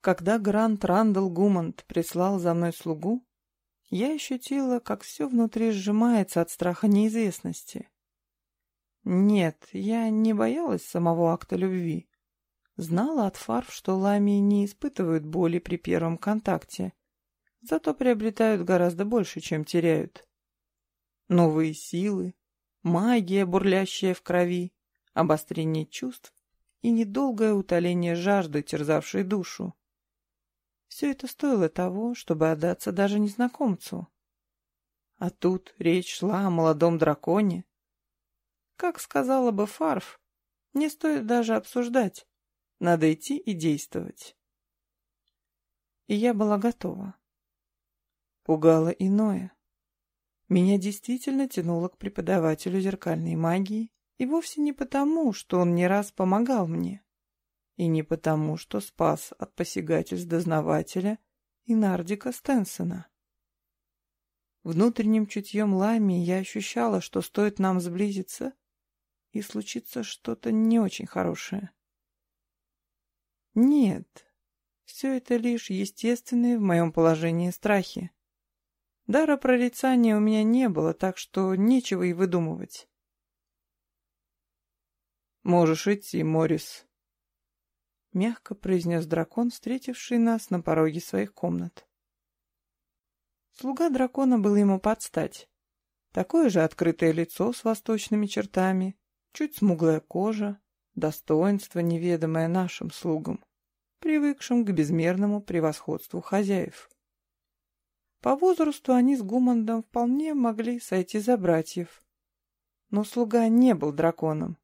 Когда Грант Рандall Гумант прислал за мной слугу, я ощутила, как все внутри сжимается от страха неизвестности. Нет, я не боялась самого акта любви. Знала от Фарф, что ламии не испытывают боли при первом контакте, зато приобретают гораздо больше, чем теряют. Новые силы, магия, бурлящая в крови, обострение чувств и недолгое утоление жажды, терзавшей душу. Все это стоило того, чтобы отдаться даже незнакомцу. А тут речь шла о молодом драконе. Как сказала бы Фарф, не стоит даже обсуждать. Надо идти и действовать. И я была готова. Пугало иное. Меня действительно тянуло к преподавателю зеркальной магии, и вовсе не потому, что он не раз помогал мне. И не потому, что спас от посягательств дознавателя и Нардика Стенсона. Внутренним чутьем Лами я ощущала, что стоит нам сблизиться, и случится что-то не очень хорошее. Нет, все это лишь естественные в моем положении страхи. Дара прорицания у меня не было, так что нечего и выдумывать. «Можешь идти, Морис», — мягко произнес дракон, встретивший нас на пороге своих комнат. Слуга дракона был ему под стать. Такое же открытое лицо с восточными чертами, чуть смуглая кожа, достоинство, неведомое нашим слугам, привыкшим к безмерному превосходству хозяев. По возрасту они с Гумандом вполне могли сойти за братьев. Но слуга не был драконом.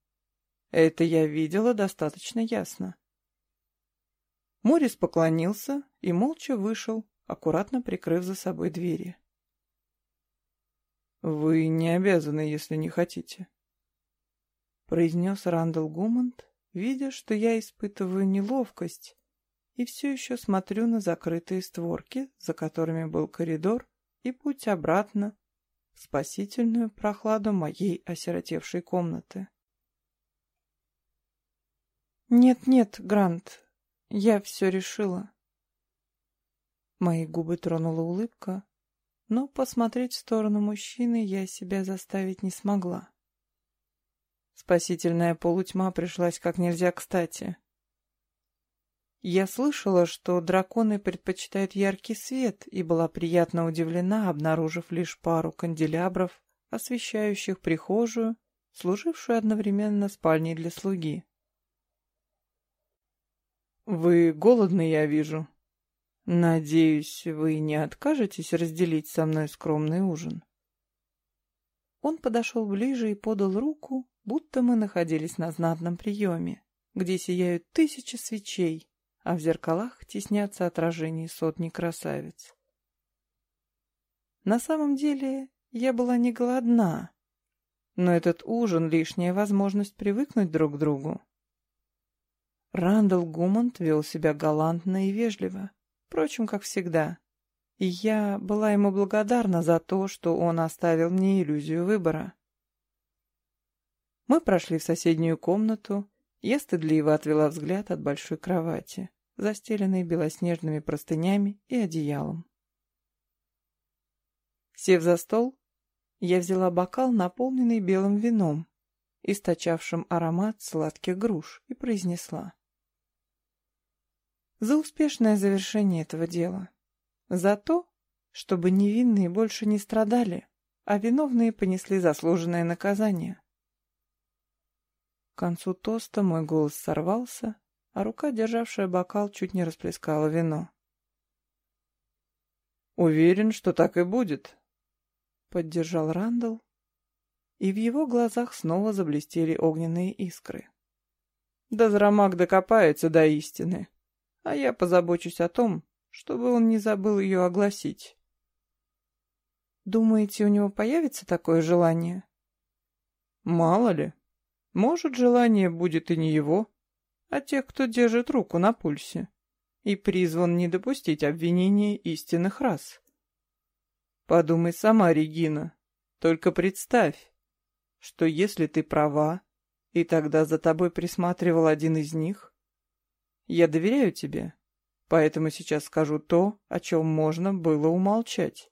Это я видела достаточно ясно. Морис поклонился и молча вышел, аккуратно прикрыв за собой двери. «Вы не обязаны, если не хотите», — произнес Рандall Гумант, видя, что я испытываю неловкость и все еще смотрю на закрытые створки, за которыми был коридор, и путь обратно в спасительную прохладу моей осиротевшей комнаты. «Нет-нет, Грант, я все решила. Мои губы тронула улыбка, но посмотреть в сторону мужчины я себя заставить не смогла. Спасительная полутьма пришлась как нельзя кстати. Я слышала, что драконы предпочитают яркий свет, и была приятно удивлена, обнаружив лишь пару канделябров, освещающих прихожую, служившую одновременно спальней для слуги. «Вы голодны, я вижу. Надеюсь, вы не откажетесь разделить со мной скромный ужин?» Он подошел ближе и подал руку, будто мы находились на знатном приеме, где сияют тысячи свечей, а в зеркалах теснятся отражения сотни красавиц. На самом деле я была не голодна, но этот ужин — лишняя возможность привыкнуть друг к другу. Рандall Гумонт вел себя галантно и вежливо, впрочем, как всегда. И я была ему благодарна за то, что он оставил мне иллюзию выбора. Мы прошли в соседнюю комнату, я стыдливо отвела взгляд от большой кровати, застеленной белоснежными простынями и одеялом. Сев за стол, я взяла бокал, наполненный белым вином, источавшим аромат сладких груш, и произнесла за успешное завершение этого дела. За то, чтобы невинные больше не страдали, а виновные понесли заслуженное наказание. К концу тоста мой голос сорвался, а рука, державшая бокал, чуть не расплескала вино. «Уверен, что так и будет», — поддержал Рандall, и в его глазах снова заблестели огненные искры. «Дозрамак докопается до истины» а я позабочусь о том, чтобы он не забыл ее огласить. Думаете, у него появится такое желание? Мало ли. Может, желание будет и не его, а тех, кто держит руку на пульсе и призван не допустить обвинения истинных рас. Подумай сама, Регина, только представь, что если ты права, и тогда за тобой присматривал один из них, я доверяю тебе, поэтому сейчас скажу то, о чем можно было умолчать.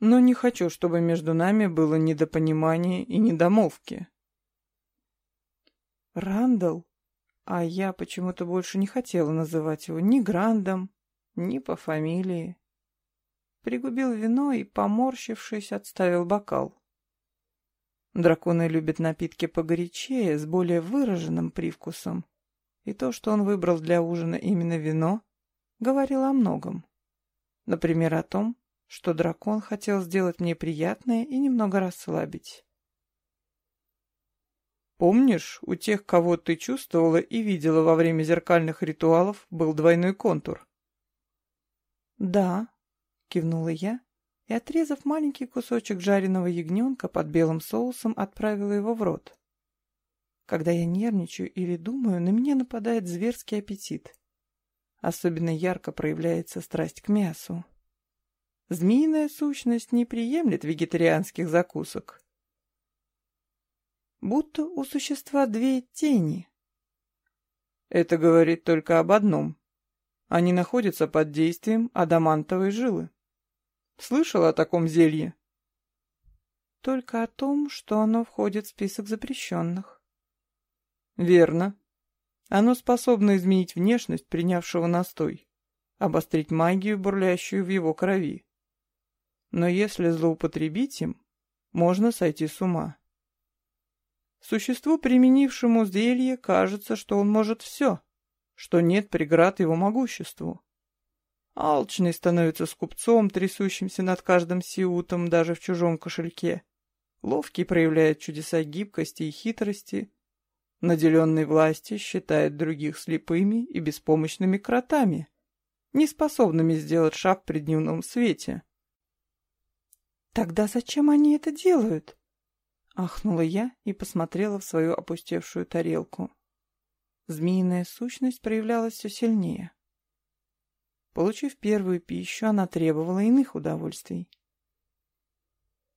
Но не хочу, чтобы между нами было недопонимание и недомолвки. Рандall, а я почему-то больше не хотела называть его ни Грандом, ни по фамилии. Пригубил вино и, поморщившись, отставил бокал. Драконы любят напитки погорячее, с более выраженным привкусом. И то, что он выбрал для ужина именно вино, говорило о многом. Например, о том, что дракон хотел сделать мне приятное и немного расслабить. Помнишь, у тех, кого ты чувствовала и видела во время зеркальных ритуалов, был двойной контур? Да, кивнула я и, отрезав маленький кусочек жареного ягненка под белым соусом, отправила его в рот. Когда я нервничаю или думаю, на меня нападает зверский аппетит. Особенно ярко проявляется страсть к мясу. Змеиная сущность не приемлет вегетарианских закусок. Будто у существа две тени. Это говорит только об одном. Они находятся под действием адамантовой жилы. Слышал о таком зелье? Только о том, что оно входит в список запрещенных. Верно. Оно способно изменить внешность принявшего настой, обострить магию, бурлящую в его крови. Но если злоупотребить им, можно сойти с ума. Существу, применившему зелье, кажется, что он может все, что нет преград его могуществу. Алчный становится скупцом, трясущимся над каждым сиутом даже в чужом кошельке. Ловкий проявляет чудеса гибкости и хитрости. Наделенный власти считает других слепыми и беспомощными кротами, неспособными сделать шаг при дневном свете. «Тогда зачем они это делают?» Ахнула я и посмотрела в свою опустевшую тарелку. Змеиная сущность проявлялась все сильнее. Получив первую пищу, она требовала иных удовольствий.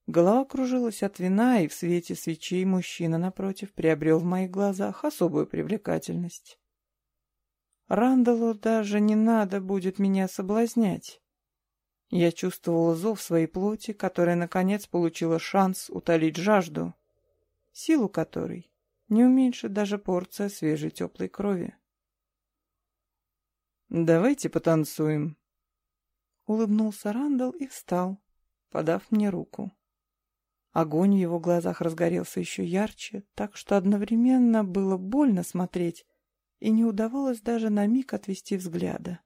Голова кружилась от вина, и в свете свечей мужчина, напротив, приобрел в моих глазах особую привлекательность. Рандалу даже не надо будет меня соблазнять. Я чувствовала зов своей плоти, которая, наконец, получила шанс утолить жажду, силу которой не уменьшит даже порция свежей теплой крови. «Давайте потанцуем». Улыбнулся Рандall и встал, подав мне руку. Огонь в его глазах разгорелся еще ярче, так что одновременно было больно смотреть, и не удавалось даже на миг отвести взгляда.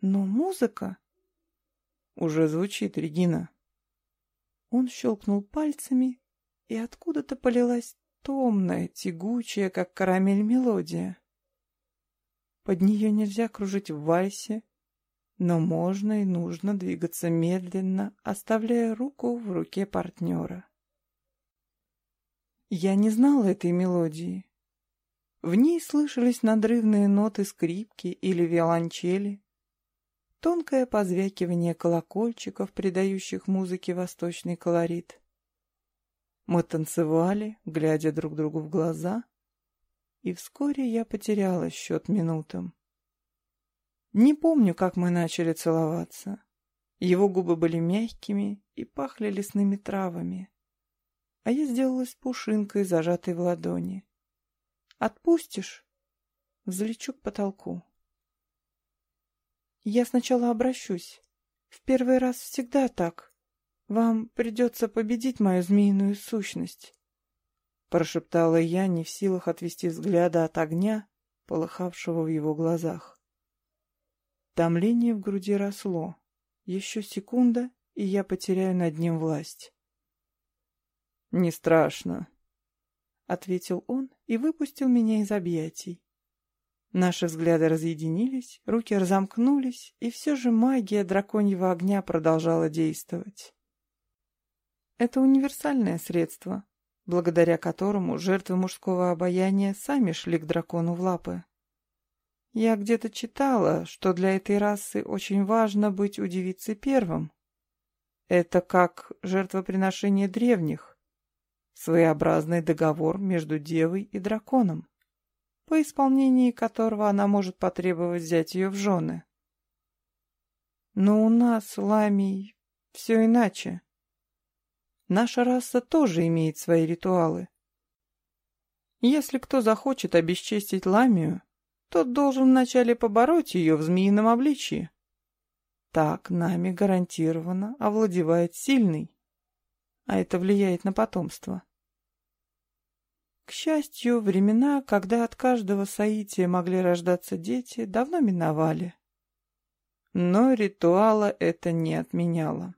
Но музыка... Уже звучит, Регина. Он щелкнул пальцами, и откуда-то полилась томная, тягучая, как карамель, мелодия. Под нее нельзя кружить в вальсе, но можно и нужно двигаться медленно, оставляя руку в руке партнера. Я не знала этой мелодии. В ней слышались надрывные ноты скрипки или виолончели, тонкое позвякивание колокольчиков, придающих музыке восточный колорит. Мы танцевали, глядя друг другу в глаза, и вскоре я потеряла счет минутам. Не помню, как мы начали целоваться. Его губы были мягкими и пахли лесными травами. А я сделалась пушинкой, зажатой в ладони. «Отпустишь?» Взлечу к потолку. «Я сначала обращусь. В первый раз всегда так. Вам придется победить мою змеиную сущность прошептала я, не в силах отвести взгляда от огня, полыхавшего в его глазах. Томление в груди росло. Еще секунда, и я потеряю над ним власть. «Не страшно», — ответил он и выпустил меня из объятий. Наши взгляды разъединились, руки разомкнулись, и все же магия драконьего огня продолжала действовать. Это универсальное средство, благодаря которому жертвы мужского обаяния сами шли к дракону в лапы. Я где-то читала, что для этой расы очень важно быть у девицы первым. Это как жертвоприношение древних, своеобразный договор между девой и драконом. по исполнении которого она может потребовать взять ее в жены. Но у нас, Ламий, все иначе. Наша раса тоже имеет свои ритуалы. Если кто захочет обесчестить Ламию, тот должен вначале побороть ее в змеином обличье. Так нами гарантированно овладевает сильный, а это влияет на потомство. К счастью, времена, когда от каждого соития могли рождаться дети, давно миновали. Но ритуала это не отменяло.